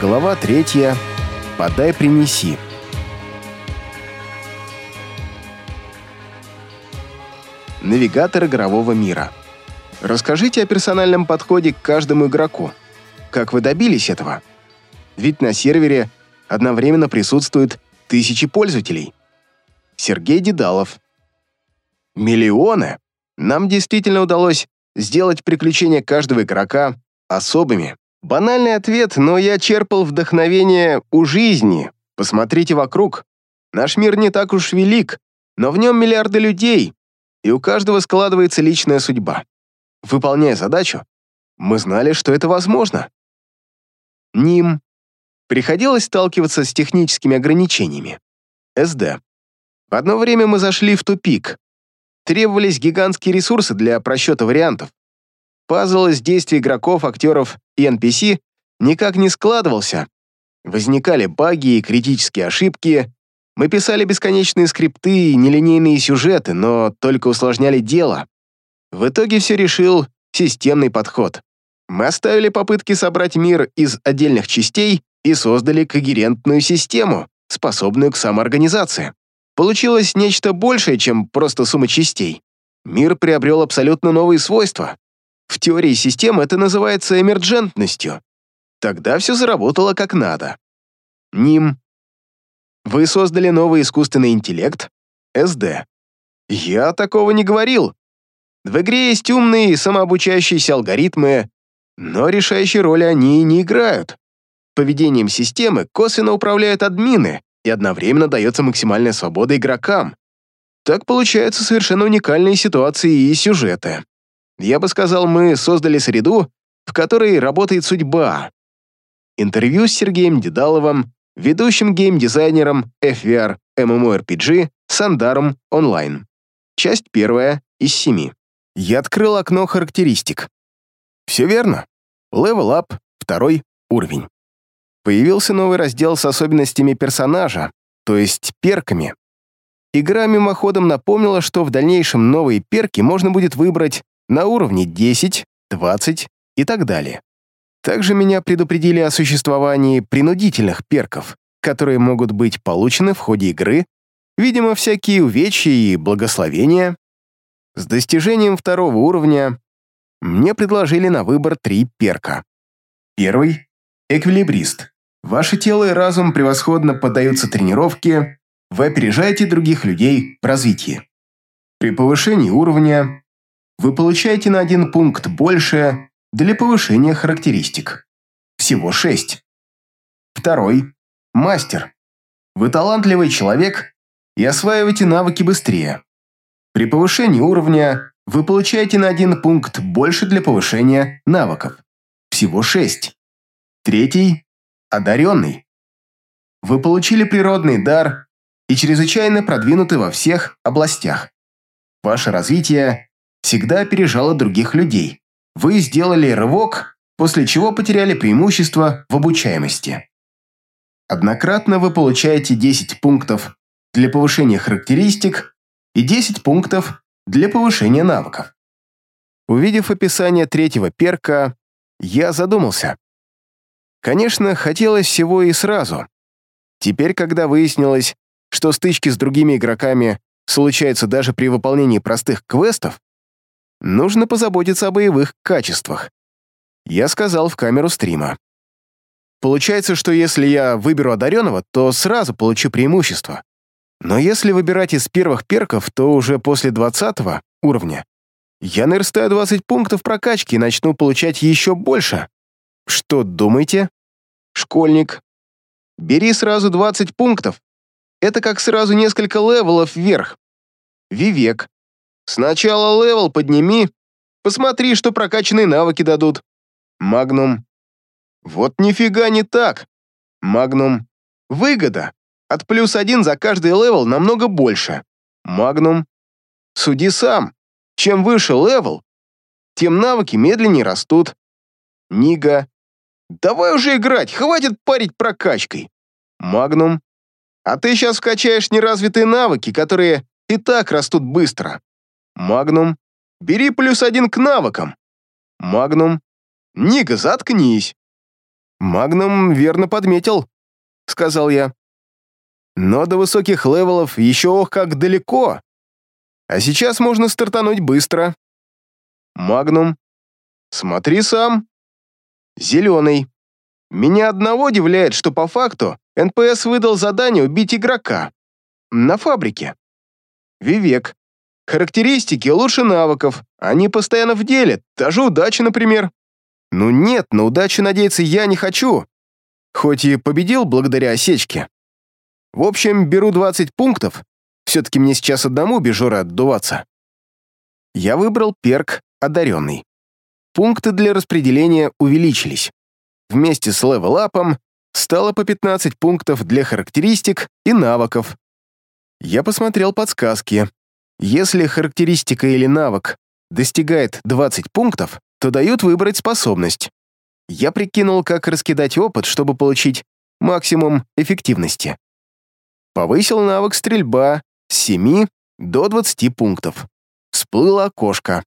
Глава третья. Подай, принеси. Навигатор игрового мира. Расскажите о персональном подходе к каждому игроку. Как вы добились этого? Ведь на сервере одновременно присутствуют тысячи пользователей. Сергей Дедалов. Миллионы. Нам действительно удалось сделать приключения каждого игрока особыми. Банальный ответ, но я черпал вдохновение у жизни. Посмотрите вокруг. Наш мир не так уж велик, но в нем миллиарды людей, и у каждого складывается личная судьба. Выполняя задачу, мы знали, что это возможно. Ним. Приходилось сталкиваться с техническими ограничениями. СД. В одно время мы зашли в тупик. Требовались гигантские ресурсы для просчета вариантов. Пазл из действий игроков, актеров и NPC никак не складывался. Возникали баги и критические ошибки. Мы писали бесконечные скрипты и нелинейные сюжеты, но только усложняли дело. В итоге все решил системный подход. Мы оставили попытки собрать мир из отдельных частей и создали когерентную систему, способную к самоорганизации. Получилось нечто большее, чем просто сумма частей. Мир приобрел абсолютно новые свойства. В теории системы это называется эмерджентностью. Тогда все заработало как надо. Ним. Вы создали новый искусственный интеллект? СД. Я такого не говорил. В игре есть умные самообучающиеся алгоритмы, но решающей роли они не играют. Поведением системы косвенно управляют админы, и одновременно дается максимальная свобода игрокам. Так получаются совершенно уникальные ситуации и сюжеты. Я бы сказал, мы создали среду, в которой работает судьба. Интервью с Сергеем Дедаловым, ведущим геймдизайнером FVR MMORPG Сандаром Онлайн. Часть первая из семи. Я открыл окно характеристик. Все верно. Level Up, второй уровень. Появился новый раздел с особенностями персонажа, то есть перками. Игра мимоходом напомнила, что в дальнейшем новые перки можно будет выбрать на уровне 10, 20 и так далее. Также меня предупредили о существовании принудительных перков, которые могут быть получены в ходе игры, видимо, всякие увечья и благословения. С достижением второго уровня мне предложили на выбор три перка. Первый — эквилибрист. Ваше тело и разум превосходно поддаются тренировке, вы опережаете других людей в развитии. При повышении уровня вы получаете на один пункт больше для повышения характеристик. Всего 6. Второй – мастер. Вы талантливый человек и осваиваете навыки быстрее. При повышении уровня вы получаете на один пункт больше для повышения навыков. Всего 6. Третий – одаренный. Вы получили природный дар и чрезвычайно продвинуты во всех областях. Ваше развитие всегда опережало других людей. Вы сделали рывок, после чего потеряли преимущество в обучаемости. Однократно вы получаете 10 пунктов для повышения характеристик и 10 пунктов для повышения навыков. Увидев описание третьего перка, я задумался. Конечно, хотелось всего и сразу. Теперь, когда выяснилось, что стычки с другими игроками случаются даже при выполнении простых квестов, Нужно позаботиться о боевых качествах. Я сказал в камеру стрима. Получается, что если я выберу одаренного, то сразу получу преимущество. Но если выбирать из первых перков, то уже после 20 уровня я наверстаю 20 пунктов прокачки и начну получать еще больше. Что думаете? Школьник. Бери сразу 20 пунктов. Это как сразу несколько левелов вверх. Вивек. Сначала левел подними, посмотри, что прокачанные навыки дадут. Магнум. Вот нифига не так. Магнум. Выгода. От плюс один за каждый левел намного больше. Магнум. Суди сам. Чем выше левел, тем навыки медленнее растут. Ника. Давай уже играть, хватит парить прокачкой. Магнум. А ты сейчас вкачаешь неразвитые навыки, которые и так растут быстро. Магнум, бери плюс один к навыкам. Магнум, Ника, заткнись. «Магнум верно подметил», — сказал я. «Но до высоких левелов еще ох как далеко. А сейчас можно стартануть быстро». «Магнум. Смотри сам. Зеленый. Меня одного удивляет, что по факту НПС выдал задание убить игрока. На фабрике. Вивек. Характеристики лучше навыков, они постоянно в деле, даже удача, например. Ну нет, на удачу надеяться я не хочу. Хоть и победил благодаря осечке. В общем, беру 20 пунктов. Все-таки мне сейчас одному без отдуваться. Я выбрал перк «Одаренный». Пункты для распределения увеличились. Вместе с левелапом стало по 15 пунктов для характеристик и навыков. Я посмотрел подсказки. Если характеристика или навык достигает 20 пунктов, то дают выбрать способность. Я прикинул, как раскидать опыт, чтобы получить максимум эффективности. Повысил навык стрельба с 7 до 20 пунктов. Всплыло окошко.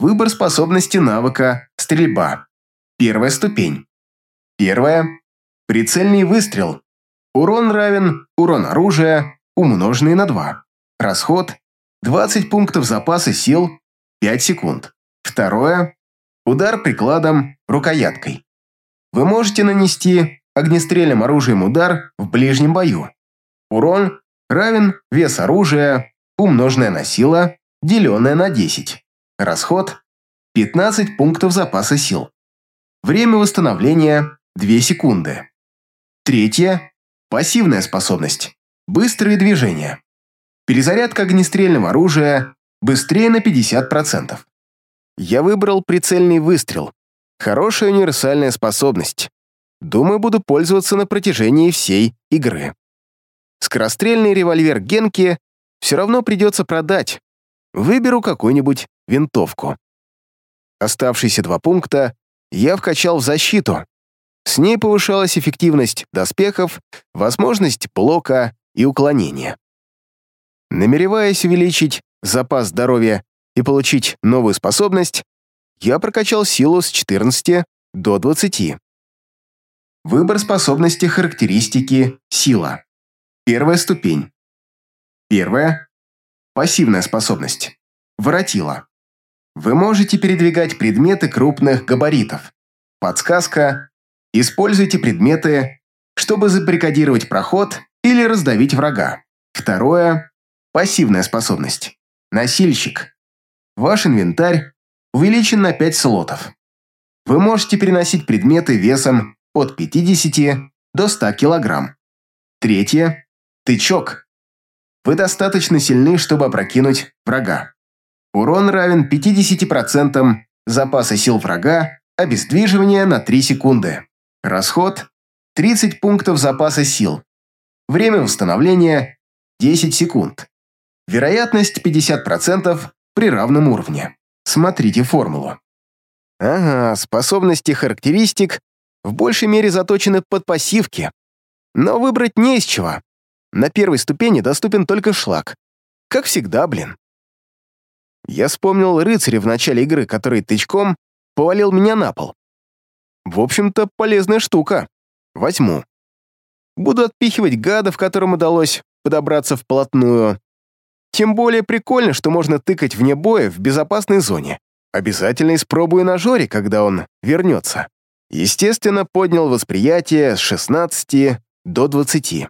Выбор способности навыка стрельба. Первая ступень. Первая. Прицельный выстрел. Урон равен урон оружия, умноженный на 2. Расход – 20 пунктов запаса сил, 5 секунд. Второе – удар прикладом, рукояткой. Вы можете нанести огнестрельным оружием удар в ближнем бою. Урон равен вес оружия, умноженное на сила, деленное на 10. Расход – 15 пунктов запаса сил. Время восстановления – 2 секунды. Третье – пассивная способность. Быстрые движения. Перезарядка огнестрельного оружия быстрее на 50%. Я выбрал прицельный выстрел. Хорошая универсальная способность. Думаю, буду пользоваться на протяжении всей игры. Скорострельный револьвер Генки все равно придется продать. Выберу какую-нибудь винтовку. Оставшиеся два пункта я вкачал в защиту. С ней повышалась эффективность доспехов, возможность блока и уклонения. Намереваясь увеличить запас здоровья и получить новую способность, я прокачал силу с 14 до 20. Выбор способности характеристики «Сила». Первая ступень. Первая – пассивная способность. Воротила. Вы можете передвигать предметы крупных габаритов. Подсказка – используйте предметы, чтобы забаррикадировать проход или раздавить врага. Второе Пассивная способность. Носильщик. Ваш инвентарь увеличен на 5 слотов. Вы можете переносить предметы весом от 50 до 100 кг. Третье. Тычок. Вы достаточно сильны, чтобы опрокинуть врага. Урон равен 50% запаса сил врага, обездвиживание на 3 секунды. Расход – 30 пунктов запаса сил. Время восстановления – 10 секунд. Вероятность 50% при равном уровне. Смотрите формулу. Ага, способности характеристик в большей мере заточены под пассивки. Но выбрать не из чего. На первой ступени доступен только шлак. Как всегда, блин. Я вспомнил рыцаря в начале игры, который тычком повалил меня на пол. В общем-то, полезная штука. Возьму. Буду отпихивать гадов, которым удалось подобраться вплотную, тем более прикольно, что можно тыкать вне боя в безопасной зоне. Обязательно испробую на Жоре, когда он вернется. Естественно, поднял восприятие с 16 до 20.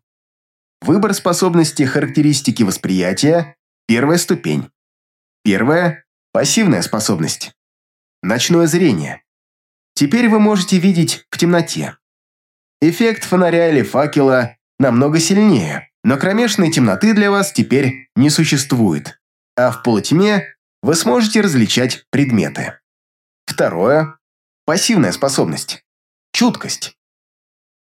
Выбор способности характеристики восприятия – первая ступень. Первая – пассивная способность. Ночное зрение. Теперь вы можете видеть в темноте. Эффект фонаря или факела намного сильнее, но кромешной темноты для вас теперь не существует, а в полутьме вы сможете различать предметы. Второе – пассивная способность. Чуткость.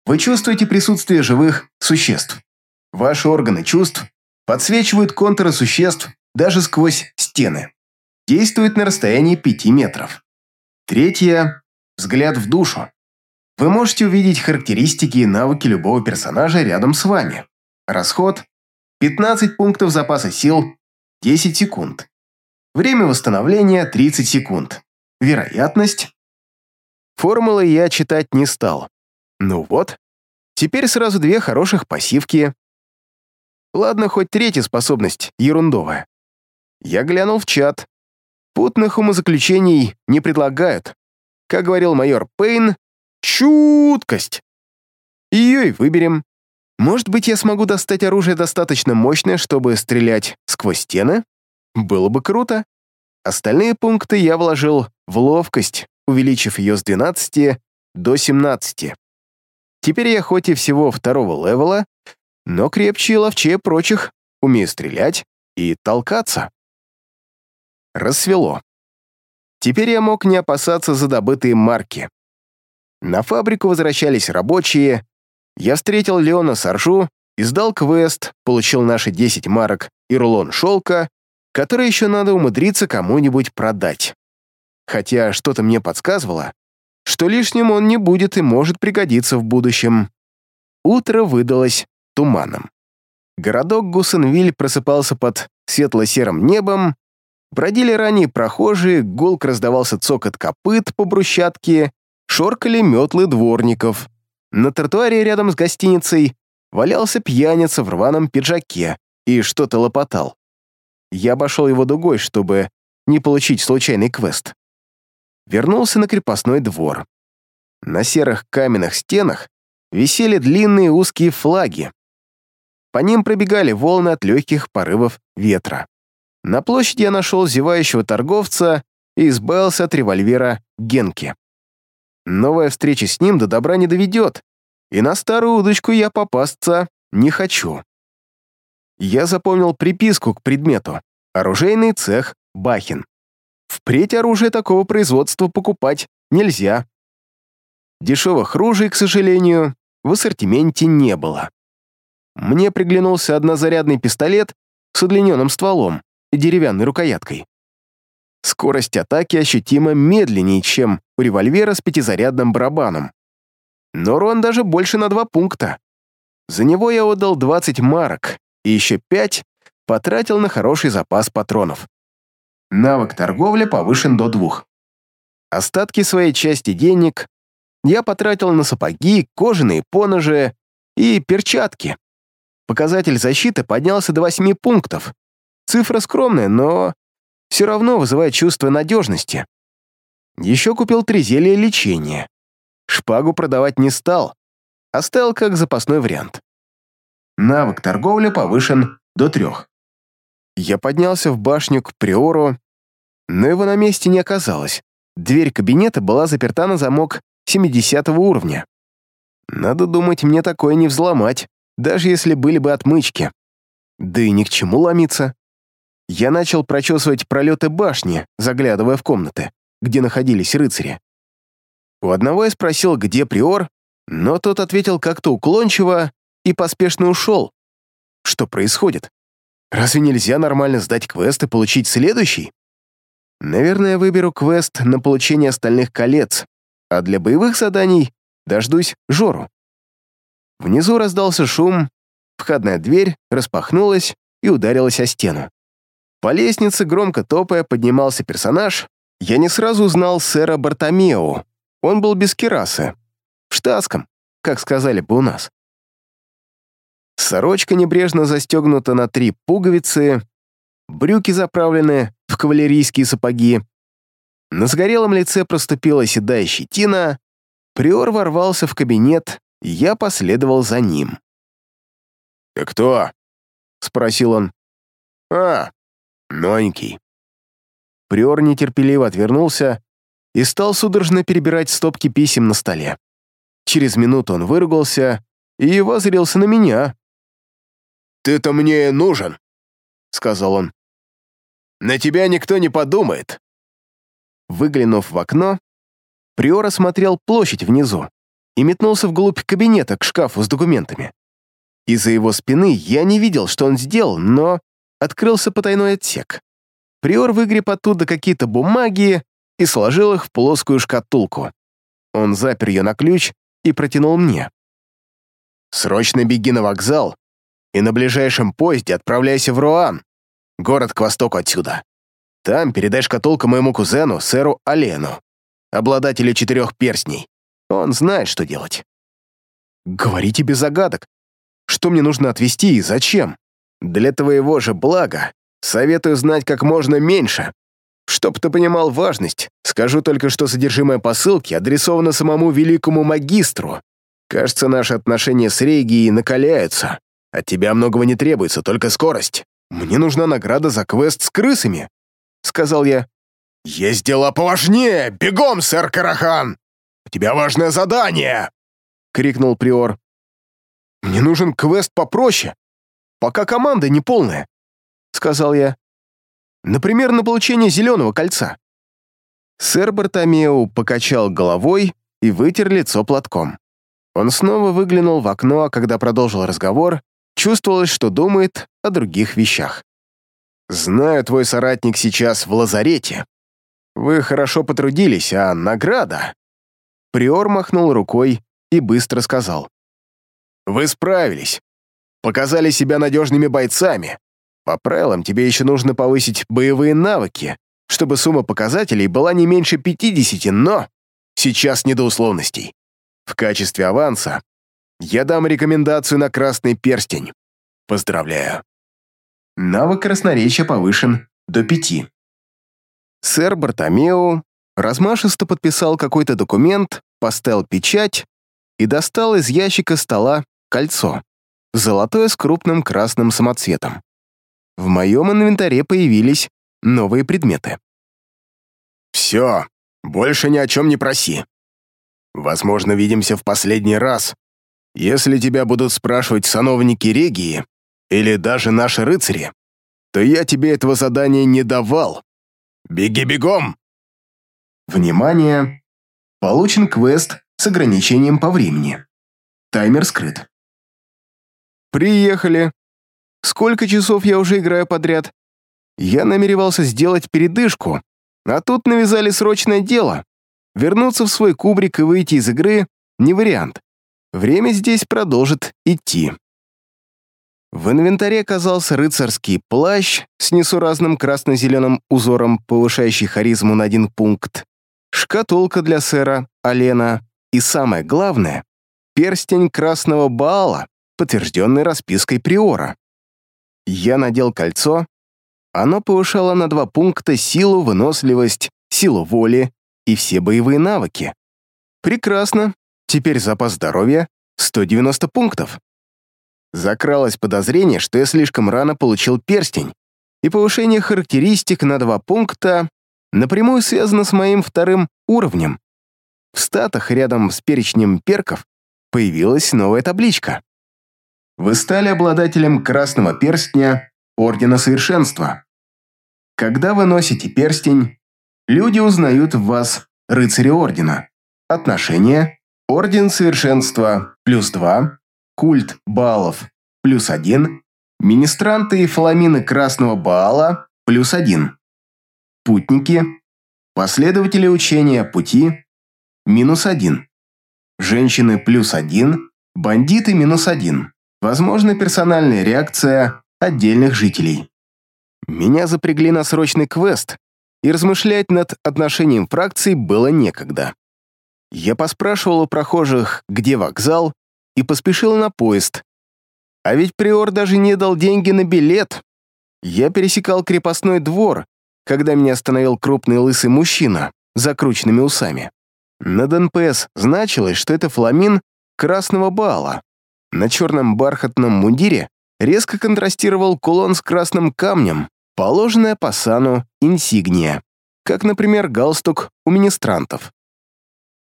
Вы чувствуете присутствие живых существ. Ваши органы чувств подсвечивают контуры существ даже сквозь стены. Действует на расстоянии 5 метров. Третье – взгляд в душу. Вы можете увидеть характеристики и навыки любого персонажа рядом с вами. Расход – 15 пунктов запаса сил, 10 секунд. Время восстановления – 30 секунд. Вероятность Формулы я читать не стал. Ну вот, теперь сразу две хороших пассивки. Ладно, хоть третья способность, ерундовая. Я глянул в чат. Путных умозаключений не предлагают. Как говорил майор Пейн, чуткость. Ее и выберем. Может быть, я смогу достать оружие достаточно мощное, чтобы стрелять сквозь стены? Было бы круто. Остальные пункты я вложил в ловкость, увеличив ее с 12 до 17. Теперь я хоть и всего второго левела, но крепче и ловчее прочих, умею стрелять и толкаться. Рассвело. Теперь я мог не опасаться за добытые марки. На фабрику возвращались рабочие, я встретил Леона Саржу и сдал квест, получил наши 10 марок и рулон шелка, который еще надо умудриться кому-нибудь продать. Хотя что-то мне подсказывало, что лишним он не будет и может пригодиться в будущем. Утро выдалось туманом. Городок Гусенвиль просыпался под светло-серым небом, бродили ранние прохожие, гулк раздавался цокот копыт по брусчатке, шоркали метлы дворников. На тротуаре рядом с гостиницей валялся пьяница в рваном пиджаке и что-то лопотал. Я обошел его дугой, чтобы не получить случайный квест. Вернулся на крепостной двор. На серых каменных стенах висели длинные узкие флаги. По ним пробегали волны от легких порывов ветра. На площади я нашел зевающего торговца и избавился от револьвера Генки. Новая встреча с ним до добра не доведет, и на старую удочку я попасться не хочу. Я запомнил приписку к предмету «Оружейный цех Бахин». Впредь оружие такого производства покупать нельзя. Дешевых ружей, к сожалению, в ассортименте не было. Мне приглянулся однозарядный пистолет с удлиненным стволом и деревянной рукояткой. Скорость атаки ощутимо медленнее, чем у револьвера с пятизарядным барабаном. Но урон даже больше на два пункта. За него я отдал 20 марок, и еще 5 потратил на хороший запас патронов. Навык торговля повышен до двух. Остатки своей части денег я потратил на сапоги, кожаные поножи и перчатки. Показатель защиты поднялся до 8 пунктов. Цифра скромная, но все равно вызывает чувство надежности. Еще купил три зелья лечения. Шпагу продавать не стал, оставил как запасной вариант. Навык торговля повышен до трех. Я поднялся в башню к приору, но его на месте не оказалось. Дверь кабинета была заперта на замок 70 уровня. Надо думать, мне такое не взломать, даже если были бы отмычки. Да и ни к чему ломиться. Я начал прочесывать пролеты башни, заглядывая в комнаты, где находились рыцари. У одного я спросил, где приор, но тот ответил как-то уклончиво и поспешно ушел. Что происходит? Разве нельзя нормально сдать квест и получить следующий? Наверное, я выберу квест на получение остальных колец, а для боевых заданий дождусь Жору. Внизу раздался шум, входная дверь распахнулась и ударилась о стену. По лестнице, громко топая, поднимался персонаж. Я не сразу узнал сэра Бартомео. Он был без керасы. В штатском, как сказали бы у нас. Сорочка небрежно застегнута на три пуговицы, брюки заправлены в кавалерийские сапоги. На сгорелом лице проступила седая щетина. Приор ворвался в кабинет, я последовал за ним. «Ты кто?» — спросил он. «А, Новенький. Приор нетерпеливо отвернулся и стал судорожно перебирать стопки писем на столе. Через минуту он выругался и возрился на меня. «Ты-то мне нужен», — сказал он. «На тебя никто не подумает». Выглянув в окно, Приор осмотрел площадь внизу и метнулся вглубь кабинета к шкафу с документами. Из-за его спины я не видел, что он сделал, но открылся потайной отсек. Приор выгреб оттуда какие-то бумаги и сложил их в плоскую шкатулку. Он запер ее на ключ и протянул мне. «Срочно беги на вокзал и на ближайшем поезде отправляйся в Руан, город к востоку отсюда. Там передай шкатулку моему кузену, сэру Алену. обладателя четырех перстней. Он знает, что делать. Говорите без загадок. Что мне нужно отвести и зачем? Для твоего же блага советую знать как можно меньше. Чтоб ты понимал важность, скажу только, что содержимое посылки адресовано самому великому магистру. Кажется, наши отношения с Регией накаляются. От тебя многого не требуется, только скорость. Мне нужна награда за квест с крысами, сказал я. Есть дела поважнее! Бегом, сэр Карахан! У тебя важное задание! крикнул Приор. Мне нужен квест попроще, пока команда не полная, сказал я. Например, на получение зеленого кольца. Сэр Бартомеу покачал головой и вытер лицо платком. Он снова выглянул в окно, а когда продолжил разговор, чувствовалось, что думает о других вещах. «Знаю, твой соратник сейчас в лазарете. Вы хорошо потрудились, а награда?» Приор махнул рукой и быстро сказал. «Вы справились. Показали себя надежными бойцами. По правилам, тебе еще нужно повысить боевые навыки, чтобы сумма показателей была не меньше 50, но сейчас не до условностей. В качестве аванса я дам рекомендацию на красный перстень. Поздравляю. Навык красноречия повышен до пяти. Сэр Бартомеу размашисто подписал какой-то документ, поставил печать и достал из ящика стола кольцо, золотое с крупным красным самоцветом. В моем инвентаре появились новые предметы. «Все, больше ни о чем не проси. Возможно, видимся в последний раз. Если тебя будут спрашивать сановники Регии или даже наши рыцари, то я тебе этого задания не давал. Беги бегом!» Внимание! Получен квест с ограничением по времени. Таймер скрыт. «Приехали. Сколько часов я уже играю подряд? Я намеревался сделать передышку, а тут навязали срочное дело. Вернуться в свой кубрик и выйти из игры — не вариант. Время здесь продолжит идти. В инвентаре оказался рыцарский плащ с несуразным красно-зеленым узором, повышающий харизму на один пункт, шкатулка для сэра, Алена и, самое главное, перстень красного Баала, подтвержденный распиской Приора. Я надел кольцо, оно повышало на два пункта силу, выносливость, силу воли и все боевые навыки. Прекрасно, теперь запас здоровья 190 пунктов. Закралось подозрение, что я слишком рано получил перстень, и повышение характеристик на два пункта напрямую связано с моим вторым уровнем. В статах рядом с перечнем перков появилась новая табличка. Вы стали обладателем красного перстня Ордена Совершенства. Когда вы носите перстень, люди узнают в вас рыцаря Ордена. Отношение Орден Совершенства плюс 2, культ Баалов плюс 1, министранты и фламины Красного Баала плюс 1. Путники, последователи учения пути, минус один. Женщины плюс один, бандиты минус один. Возможно, персональная реакция отдельных жителей. Меня запрягли на срочный квест, и размышлять над отношением фракций было некогда. Я поспрашивал у прохожих, где вокзал, и поспешил на поезд. А ведь Приор даже не дал деньги на билет. Я пересекал крепостной двор, когда меня остановил крупный лысый мужчина с закрученными усами. На ДНПС значилось, что это фламин красного бала. На черном бархатном мундире резко контрастировал кулон с красным камнем, положенная по сану инсигния, как, например, галстук у министрантов.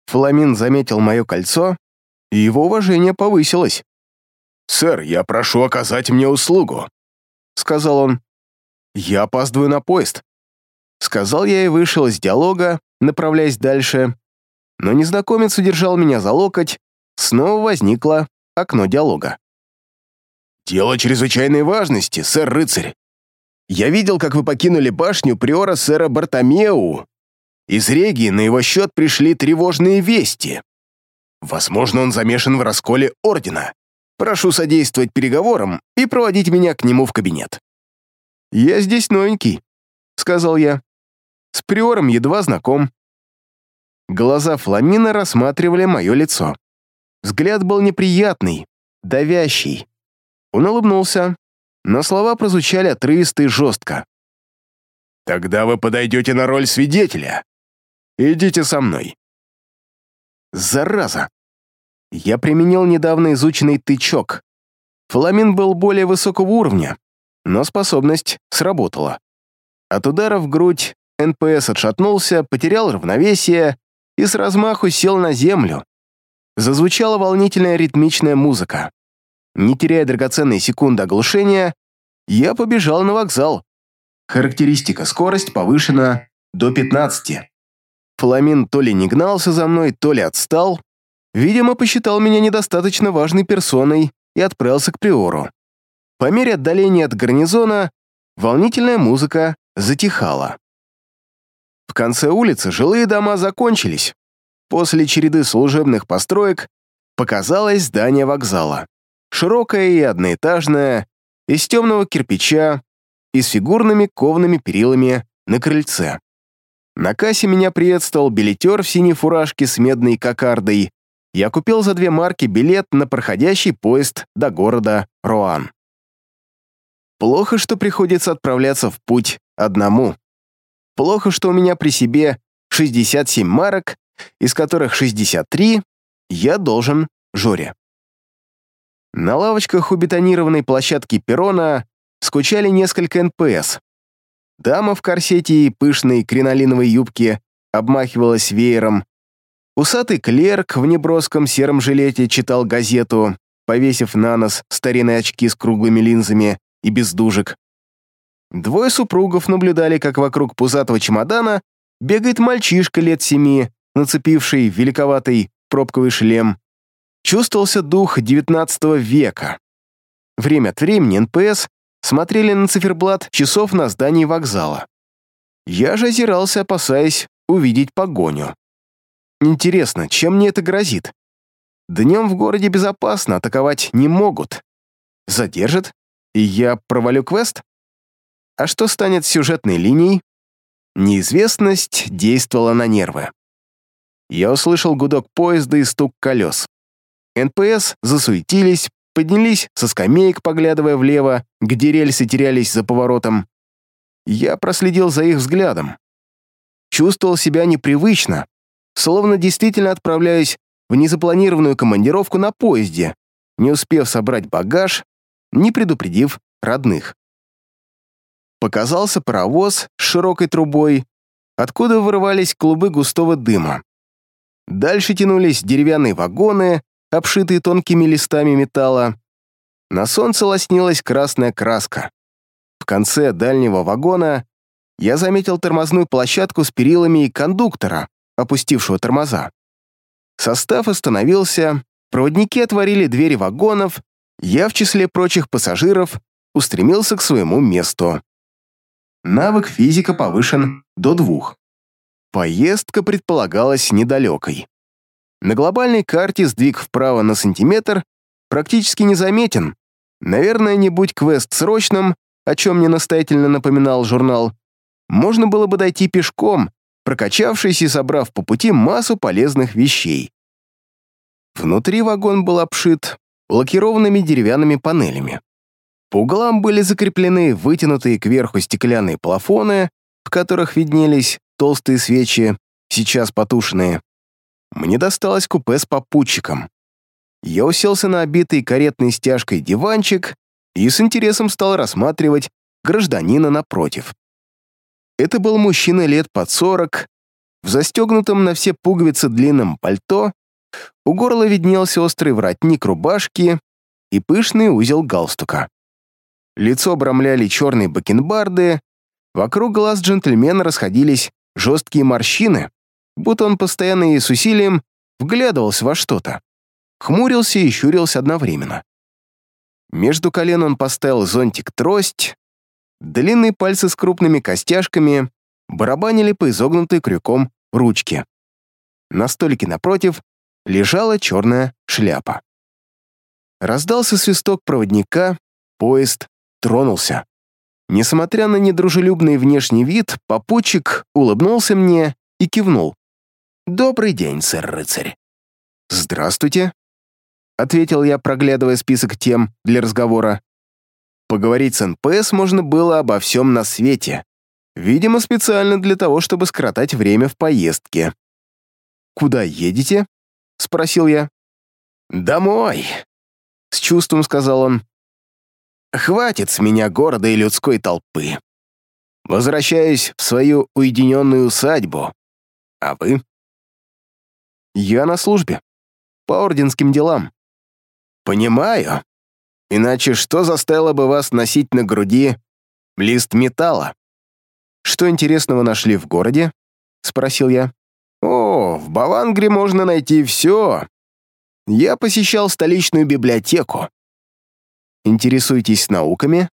Фламин заметил мое кольцо, и его уважение повысилось. «Сэр, я прошу оказать мне услугу», — сказал он. «Я опаздываю на поезд. Сказал я и вышел из диалога, направляясь дальше. Но незнакомец удержал меня за локоть. Снова возникло окно диалога. «Дело чрезвычайной важности, сэр-рыцарь. Я видел, как вы покинули башню приора сэра Бартомеу. Из Регии на его счет пришли тревожные вести. Возможно, он замешан в расколе Ордена. Прошу содействовать переговорам и проводить меня к нему в кабинет». «Я здесь новенький», — сказал я. С приором едва знаком. Глаза Фламина рассматривали мое лицо. Взгляд был неприятный, давящий. Он улыбнулся, но слова прозвучали отрывисто и жестко. «Тогда вы подойдете на роль свидетеля. Идите со мной». Зараза! Я применил недавно изученный тычок. Фламин был более высокого уровня, но способность сработала. От удара в грудь НПС отшатнулся, потерял равновесие и с размаху сел на землю. Зазвучала волнительная ритмичная музыка. Не теряя драгоценные секунды оглушения, я побежал на вокзал. Характеристика скорость повышена до 15. Фламин то ли не гнался за мной, то ли отстал. Видимо, посчитал меня недостаточно важной персоной и отправился к Приору. По мере отдаления от гарнизона волнительная музыка затихала. В конце улицы жилые дома закончились. После череды служебных построек показалось здание вокзала. Широкое и одноэтажное, из темного кирпича и с фигурными ковными перилами на крыльце. На кассе меня приветствовал билетер в синей фуражке с медной кокардой. Я купил за две марки билет на проходящий поезд до города Руан. Плохо, что приходится отправляться в путь одному. Плохо, что у меня при себе 67 марок, из которых 63 я должен Жоре. На лавочках у бетонированной площадки перрона скучали несколько НПС. Дама в корсете и пышной кринолиновой юбке обмахивалась веером. Усатый клерк в неброском сером жилете читал газету, повесив на нос старинные очки с круглыми линзами и без дужек. Двое супругов наблюдали, как вокруг пузатого чемодана бегает мальчишка лет семи, нацепивший великоватый пробковый шлем. Чувствовался дух XIX века. Время от времени НПС смотрели на циферблат часов на здании вокзала. Я же озирался, опасаясь увидеть погоню. Интересно, чем мне это грозит? Днем в городе безопасно, атаковать не могут. Задержат, и я провалю квест? А что станет сюжетной линией? Неизвестность действовала на нервы. Я услышал гудок поезда и стук колес. НПС засуетились, поднялись со скамеек, поглядывая влево, где рельсы терялись за поворотом. Я проследил за их взглядом. Чувствовал себя непривычно, словно действительно отправляюсь в незапланированную командировку на поезде, не успев собрать багаж, не предупредив родных. Показался паровоз с широкой трубой, откуда вырывались клубы густого дыма. Дальше тянулись деревянные вагоны, обшитые тонкими листами металла. На солнце лоснилась красная краска. В конце дальнего вагона я заметил тормозную площадку с перилами и кондуктора, опустившего тормоза. Состав остановился, проводники отворили двери вагонов, я в числе прочих пассажиров устремился к своему месту. Навык физика повышен до двух. Поездка предполагалась недалекой. На глобальной карте сдвиг вправо на сантиметр практически незаметен. Наверное, не будь квест срочным, о чем мне настоятельно напоминал журнал, можно было бы дойти пешком, прокачавшись и собрав по пути массу полезных вещей. Внутри вагон был обшит лакированными деревянными панелями. По углам были закреплены вытянутые кверху стеклянные плафоны, в которых виднелись толстые свечи, сейчас потушенные. Мне досталось купе с попутчиком. Я уселся на обитый каретной стяжкой диванчик и с интересом стал рассматривать гражданина напротив. Это был мужчина лет под сорок, в застегнутом на все пуговицы длинном пальто, у горла виднелся острый воротник рубашки и пышный узел галстука. Лицо обрамляли черные бакенбарды, вокруг глаз джентльмена расходились жесткие морщины, будто он постоянно и с усилием вглядывался во что-то. Хмурился и щурился одновременно. Между колен он поставил зонтик-трость, длинные пальцы с крупными костяшками барабанили по изогнутой крюком ручке. На столике напротив лежала черная шляпа. Раздался свисток проводника, поезд тронулся. Несмотря на недружелюбный внешний вид, попутчик улыбнулся мне и кивнул. «Добрый день, сэр-рыцарь». «Здравствуйте», — ответил я, проглядывая список тем для разговора. Поговорить с НПС можно было обо всем на свете. Видимо, специально для того, чтобы скоротать время в поездке. «Куда едете?» — спросил я. «Домой», — с чувством сказал он. «Хватит с меня города и людской толпы. Возвращаюсь в свою уединенную усадьбу. А вы?» «Я на службе. По орденским делам». «Понимаю. Иначе что заставило бы вас носить на груди лист металла?» «Что интересного нашли в городе?» — спросил я. «О, в Бавангре можно найти все. Я посещал столичную библиотеку». «Интересуетесь науками?»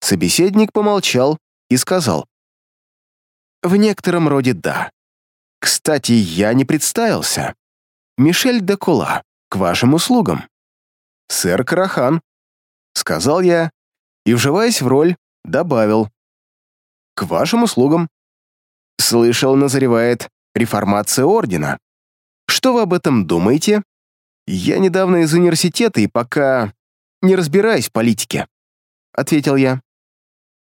Собеседник помолчал и сказал. «В некотором роде да. Кстати, я не представился. Мишель де Кула, к вашим услугам». «Сэр Карахан», — сказал я, и, вживаясь в роль, добавил. «К вашим услугам». Слышал, назревает реформация ордена. Что вы об этом думаете? Я недавно из университета и пока не разбираюсь в политике, ответил я.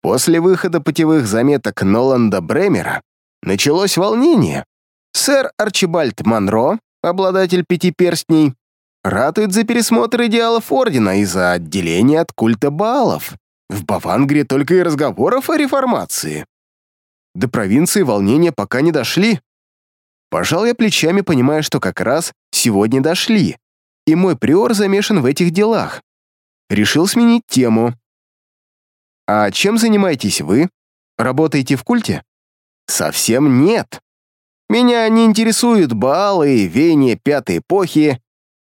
После выхода путевых заметок Ноланда Бремера началось волнение. Сэр Арчибальд Монро, обладатель пяти перстней, ратует за пересмотр идеалов Ордена и за отделение от культа Баалов. В Бавангре только и разговоров о реформации. До провинции волнения пока не дошли. Пожал я плечами, понимая, что как раз сегодня дошли, и мой приор замешан в этих делах. Решил сменить тему. «А чем занимаетесь вы? Работаете в культе?» «Совсем нет. Меня не интересуют баллы и веяния пятой эпохи.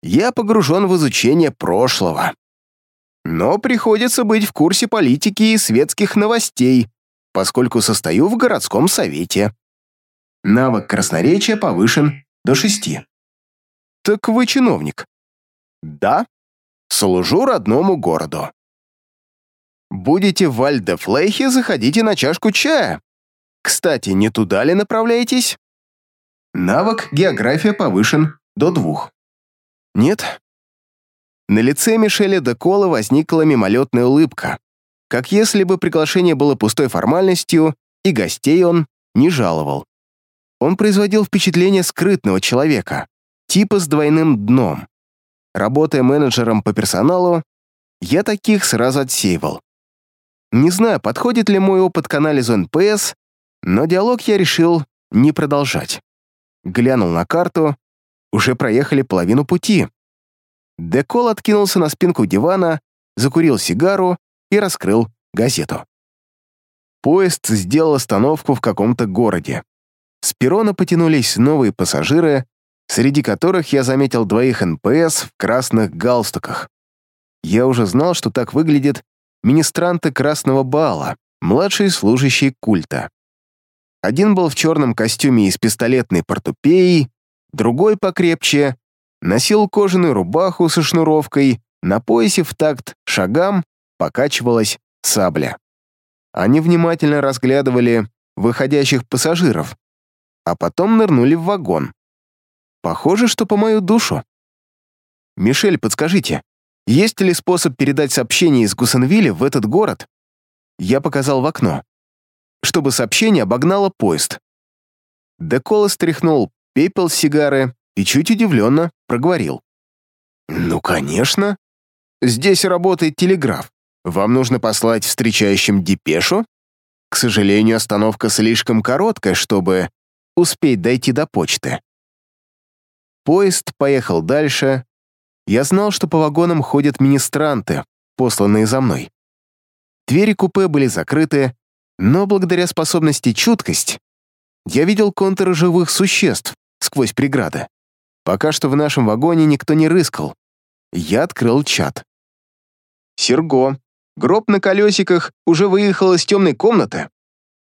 Я погружен в изучение прошлого. Но приходится быть в курсе политики и светских новостей, поскольку состою в городском совете. Навык красноречия повышен до шести. Так вы чиновник? Да. Служу родному городу. Будете в Вальдефлейхе, заходите на чашку чая. Кстати, не туда ли направляетесь? Навык география повышен до двух. Нет. На лице Мишеля де Кола возникла мимолетная улыбка, как если бы приглашение было пустой формальностью, и гостей он не жаловал. Он производил впечатление скрытного человека, типа с двойным дном. Работая менеджером по персоналу, я таких сразу отсеивал. Не знаю, подходит ли мой опыт к анализу НПС, но диалог я решил не продолжать. Глянул на карту, уже проехали половину пути. Декол откинулся на спинку дивана, закурил сигару и раскрыл газету. Поезд сделал остановку в каком-то городе. С перрона потянулись новые пассажиры, среди которых я заметил двоих НПС в красных галстуках. Я уже знал, что так выглядят министранты Красного Бала, младшие служащие культа. Один был в черном костюме из пистолетной портупеи, другой покрепче, носил кожаную рубаху со шнуровкой, на поясе в такт шагам покачивалась сабля. Они внимательно разглядывали выходящих пассажиров, а потом нырнули в вагон. Похоже, что по мою душу. «Мишель, подскажите, есть ли способ передать сообщение из Гусенвилля в этот город?» Я показал в окно. Чтобы сообщение обогнало поезд. Декола стряхнул пепел с сигары и чуть удивленно проговорил. «Ну, конечно. Здесь работает телеграф. Вам нужно послать встречающим депешу? К сожалению, остановка слишком короткая, чтобы успеть дойти до почты. Поезд поехал дальше. Я знал, что по вагонам ходят министранты, посланные за мной. Двери купе были закрыты, но благодаря способности чуткость я видел контуры живых существ сквозь преграды. Пока что в нашем вагоне никто не рыскал. Я открыл чат. Серго. Гроб на колесиках уже выехал из темной комнаты.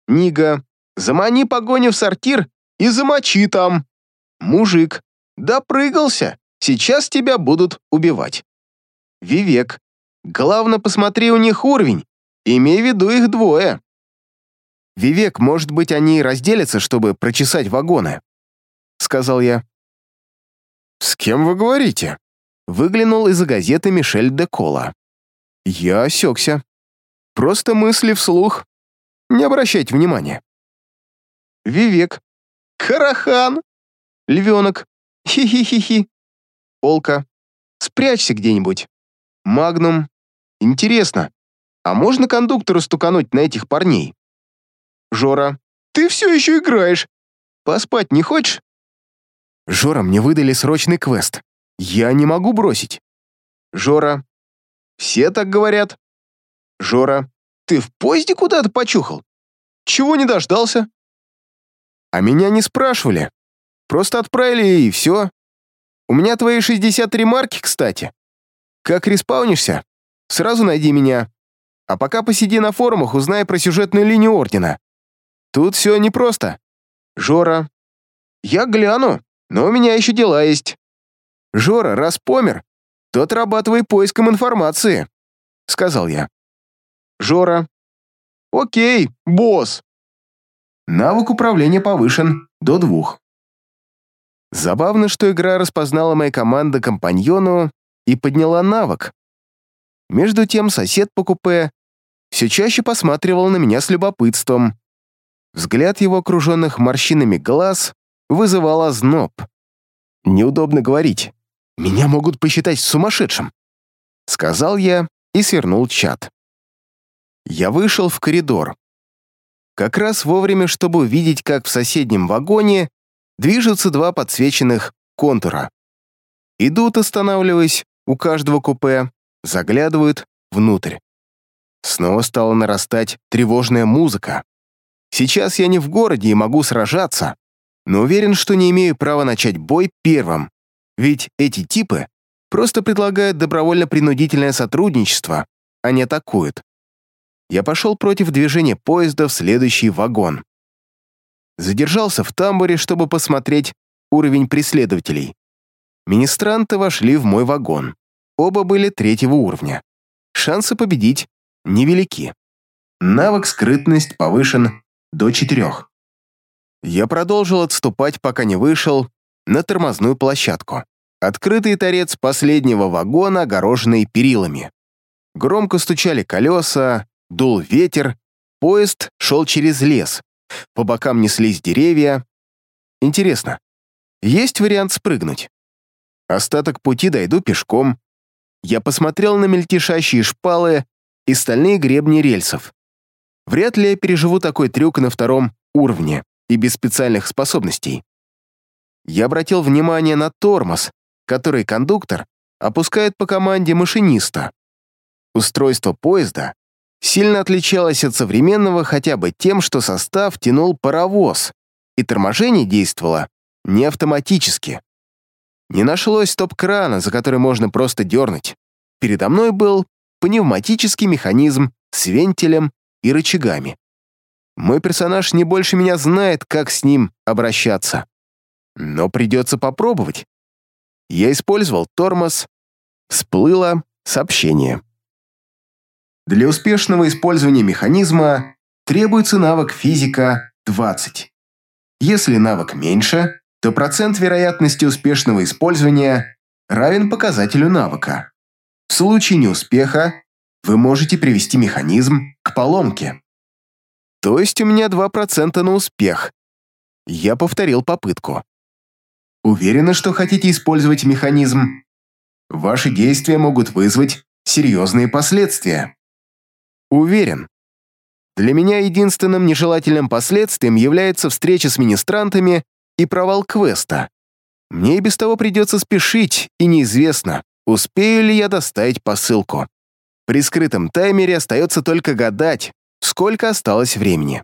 Нига. Замани погоню в сортир и замочи там. Мужик, допрыгался, сейчас тебя будут убивать. Вивек, главное, посмотри у них уровень, имей в виду их двое. Вивек, может быть, они разделятся, чтобы прочесать вагоны. сказал я. «С кем вы говорите?» Выглянул из-за газеты Мишель де Кола. Я осекся. Просто мысли вслух. Не обращайте внимания. Вивек. Карахан. Львенок. Хи-хи-хи-хи. Олка. Спрячься где-нибудь. Магнум. Интересно, а можно кондуктору стукануть на этих парней? Жора. Ты все еще играешь. Поспать не хочешь? Жора, мне выдали срочный квест. Я не могу бросить. Жора. Все так говорят. Жора. Ты в поезде куда-то почухал? Чего не дождался? А меня не спрашивали. Просто отправили и все. У меня твои 63 марки, кстати. Как респаунишься, сразу найди меня. А пока посиди на форумах, узнай про сюжетную линию Ордена. Тут все непросто. Жора. Я гляну, но у меня еще дела есть. Жора, раз помер, то отрабатывай поиском информации, сказал я. Жора. Окей, босс. Навык управления повышен до двух. Забавно, что игра распознала мои команды компаньону и подняла навык. Между тем сосед по купе все чаще посматривал на меня с любопытством. Взгляд его окруженных морщинами глаз вызывал озноб. Неудобно говорить. Меня могут посчитать сумасшедшим. Сказал я и свернул чат. Я вышел в коридор. Как раз вовремя, чтобы увидеть, как в соседнем вагоне движутся два подсвеченных контура. Идут, останавливаясь у каждого купе, заглядывают внутрь. Снова стала нарастать тревожная музыка. Сейчас я не в городе и могу сражаться, но уверен, что не имею права начать бой первым, ведь эти типы просто предлагают добровольно-принудительное сотрудничество, а не атакуют. Я пошел против движения поезда в следующий вагон. Задержался в тамбуре, чтобы посмотреть уровень преследователей. Министранты вошли в мой вагон. Оба были третьего уровня. Шансы победить невелики. Навык скрытность повышен до четырех. Я продолжил отступать, пока не вышел на тормозную площадку. Открытый торец последнего вагона, огороженный перилами. Громко стучали колеса, дул ветер, поезд шел через лес. По бокам неслись деревья. Интересно, есть вариант спрыгнуть? Остаток пути дойду пешком. Я посмотрел на мельтешащие шпалы и стальные гребни рельсов. Вряд ли я переживу такой трюк на втором уровне и без специальных способностей. Я обратил внимание на тормоз, который кондуктор опускает по команде машиниста. Устройство поезда сильно отличалось от современного хотя бы тем, что состав тянул паровоз, и торможение действовало не автоматически. Не нашлось стоп-крана, за который можно просто дернуть. Передо мной был пневматический механизм с вентилем и рычагами. Мой персонаж не больше меня знает, как с ним обращаться. Но придется попробовать. Я использовал тормоз. Всплыло сообщение. Для успешного использования механизма требуется навык физика 20. Если навык меньше, то процент вероятности успешного использования равен показателю навыка. В случае неуспеха вы можете привести механизм к поломке. То есть у меня 2% на успех. Я повторил попытку. Уверены, что хотите использовать механизм? Ваши действия могут вызвать серьезные последствия. Уверен. Для меня единственным нежелательным последствием является встреча с министрантами и провал квеста. Мне и без того придется спешить, и неизвестно, успею ли я доставить посылку. При скрытом таймере остается только гадать, сколько осталось времени.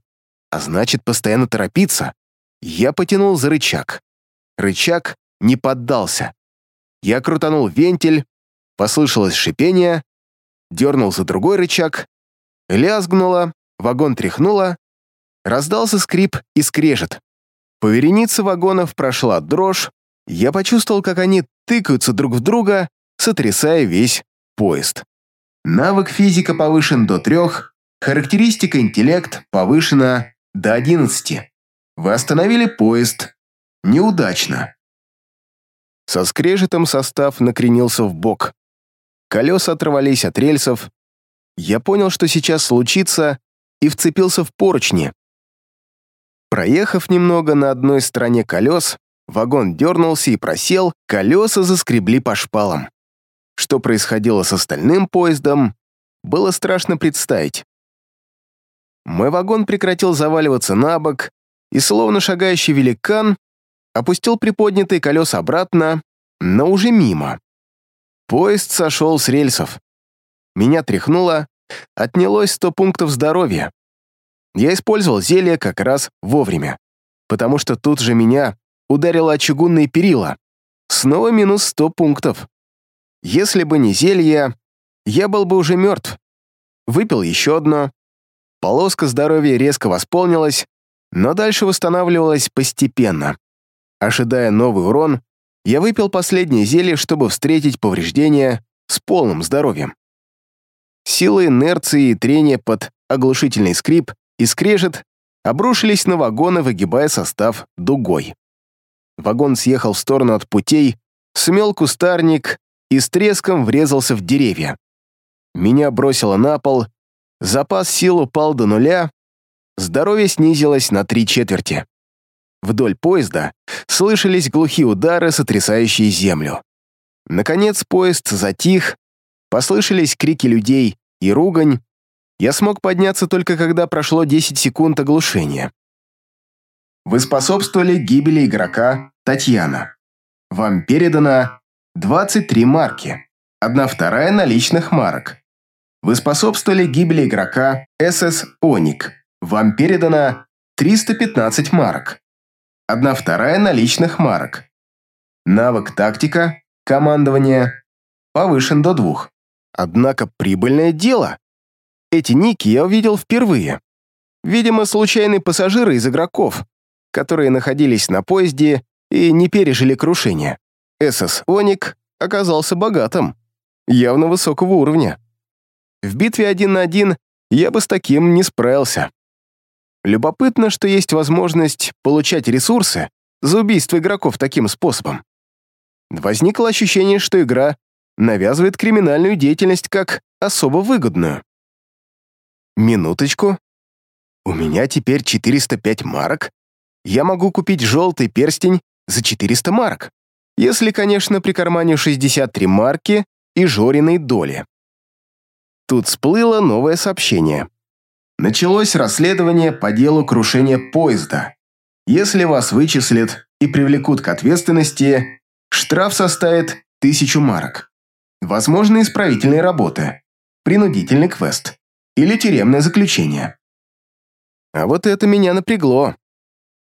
А значит, постоянно торопиться. Я потянул за рычаг. Рычаг не поддался. Я крутанул вентиль, послышалось шипение, дернул за другой рычаг, лязгнуло, вагон тряхнуло, раздался скрип и скрежет. По веренице вагонов прошла дрожь, я почувствовал, как они тыкаются друг в друга, сотрясая весь поезд. Навык физика повышен до 3, характеристика интеллект повышена до 11. Вы остановили поезд. Неудачно. Со скрежетом состав накренился в бок. Колеса оторвались от рельсов. Я понял, что сейчас случится, и вцепился в поручни. Проехав немного на одной стороне колес, вагон дернулся и просел, колеса заскребли по шпалам. Что происходило с остальным поездом, было страшно представить. Мой вагон прекратил заваливаться на бок, и словно шагающий великан опустил приподнятые колеса обратно, но уже мимо. Поезд сошел с рельсов. Меня тряхнуло, отнялось сто пунктов здоровья. Я использовал зелье как раз вовремя, потому что тут же меня ударило чугунные перила. Снова минус сто пунктов. Если бы не зелье, я был бы уже мертв. Выпил еще одно. Полоска здоровья резко восполнилась, но дальше восстанавливалась постепенно. Ожидая новый урон, я выпил последнее зелье, чтобы встретить повреждения с полным здоровьем. Силы инерции и трения под оглушительный скрип и скрежет обрушились на вагоны, выгибая состав дугой. Вагон съехал в сторону от путей, смел кустарник и с треском врезался в деревья. Меня бросило на пол, запас сил упал до нуля, здоровье снизилось на три четверти. Вдоль поезда слышались глухие удары, сотрясающие землю. Наконец поезд затих, послышались крики людей и ругань. Я смог подняться только когда прошло 10 секунд оглушения. Вы способствовали гибели игрока Татьяна. Вам передано 23 марки, одна вторая наличных марок. Вы способствовали гибели игрока СС Оник. Вам передано 315 марок одна вторая наличных марок. Навык тактика, командование повышен до двух. Однако прибыльное дело. Эти ники я увидел впервые. Видимо, случайные пассажиры из игроков, которые находились на поезде и не пережили крушение. СС Оник оказался богатым, явно высокого уровня. В битве один на один я бы с таким не справился. Любопытно, что есть возможность получать ресурсы за убийство игроков таким способом. Возникло ощущение, что игра навязывает криминальную деятельность как особо выгодную. Минуточку. У меня теперь 405 марок. Я могу купить желтый перстень за 400 марок. Если, конечно, при кармане 63 марки и жориной доли. Тут всплыло новое сообщение. Началось расследование по делу крушения поезда. Если вас вычислят и привлекут к ответственности, штраф составит тысячу марок. Возможны исправительные работы, принудительный квест или тюремное заключение. А вот это меня напрягло.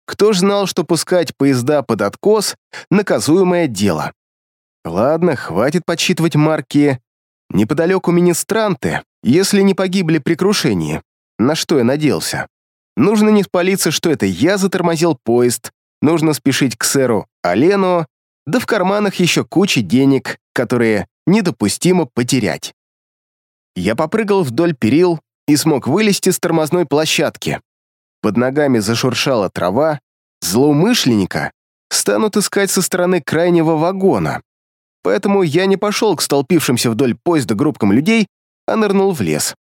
Кто ж знал, что пускать поезда под откос — наказуемое дело? Ладно, хватит подсчитывать марки. Неподалеку министранты, если не погибли при крушении, на что я надеялся. Нужно не спалиться, что это я затормозил поезд, нужно спешить к сэру Алену, да в карманах еще куча денег, которые недопустимо потерять. Я попрыгал вдоль перил и смог вылезти с тормозной площадки. Под ногами зашуршала трава, злоумышленника станут искать со стороны крайнего вагона. Поэтому я не пошел к столпившимся вдоль поезда группкам людей, а нырнул в лес.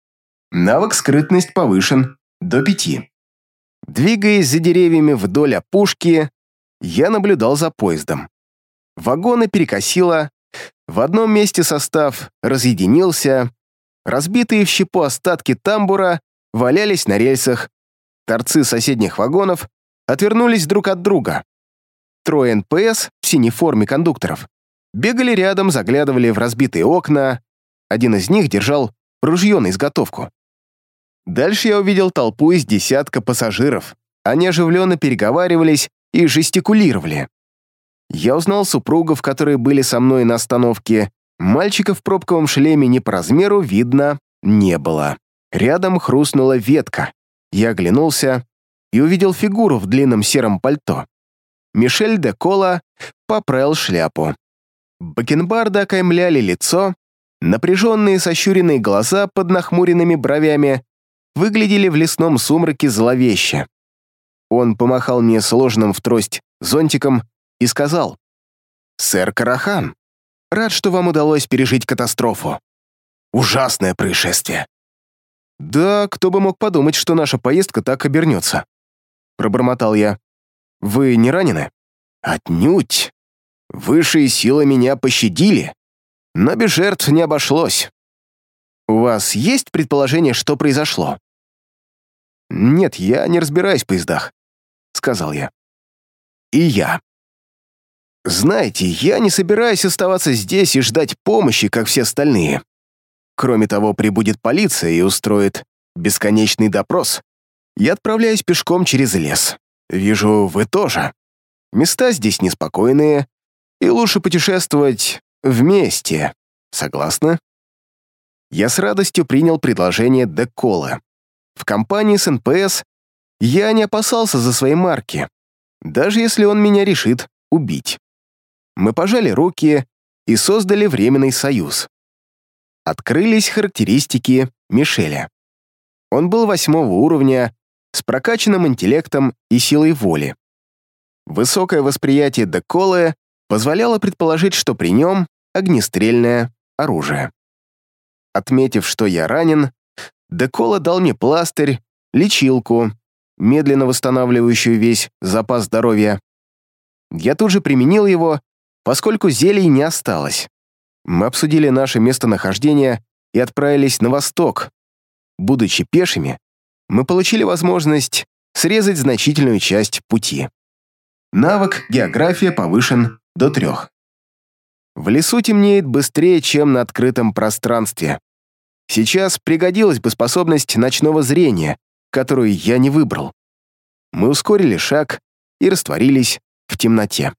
Навык скрытность повышен до пяти. Двигаясь за деревьями вдоль опушки, я наблюдал за поездом. Вагоны перекосило, в одном месте состав разъединился, разбитые в щепу остатки тамбура валялись на рельсах, торцы соседних вагонов отвернулись друг от друга. Трое НПС в синей форме кондукторов бегали рядом, заглядывали в разбитые окна, один из них держал ружье на изготовку. Дальше я увидел толпу из десятка пассажиров. Они оживленно переговаривались и жестикулировали. Я узнал супругов, которые были со мной на остановке. Мальчика в пробковом шлеме не по размеру видно не было. Рядом хрустнула ветка. Я оглянулся и увидел фигуру в длинном сером пальто. Мишель де Кола поправил шляпу. Бакенбарды окаймляли лицо, напряженные сощуренные глаза под нахмуренными бровями выглядели в лесном сумраке зловеще. Он помахал мне сложенным в трость зонтиком и сказал. «Сэр Карахан, рад, что вам удалось пережить катастрофу. Ужасное происшествие». «Да, кто бы мог подумать, что наша поездка так обернется?» Пробормотал я. «Вы не ранены?» «Отнюдь. Высшие силы меня пощадили, но без жертв не обошлось. У вас есть предположение, что произошло?» «Нет, я не разбираюсь в поездах», — сказал я. «И я. Знаете, я не собираюсь оставаться здесь и ждать помощи, как все остальные. Кроме того, прибудет полиция и устроит бесконечный допрос. Я отправляюсь пешком через лес. Вижу, вы тоже. Места здесь неспокойные, и лучше путешествовать вместе. Согласны? Я с радостью принял предложение Декола. В компании с НПС я не опасался за свои марки, даже если он меня решит убить. Мы пожали руки и создали временный союз. Открылись характеристики Мишеля. Он был восьмого уровня, с прокачанным интеллектом и силой воли. Высокое восприятие Деколы позволяло предположить, что при нем огнестрельное оружие. Отметив, что я ранен, Декола дал мне пластырь, лечилку, медленно восстанавливающую весь запас здоровья. Я тут же применил его, поскольку зелий не осталось. Мы обсудили наше местонахождение и отправились на восток. Будучи пешими, мы получили возможность срезать значительную часть пути. Навык «География» повышен до трех. В лесу темнеет быстрее, чем на открытом пространстве. Сейчас пригодилась бы способность ночного зрения, которую я не выбрал. Мы ускорили шаг и растворились в темноте.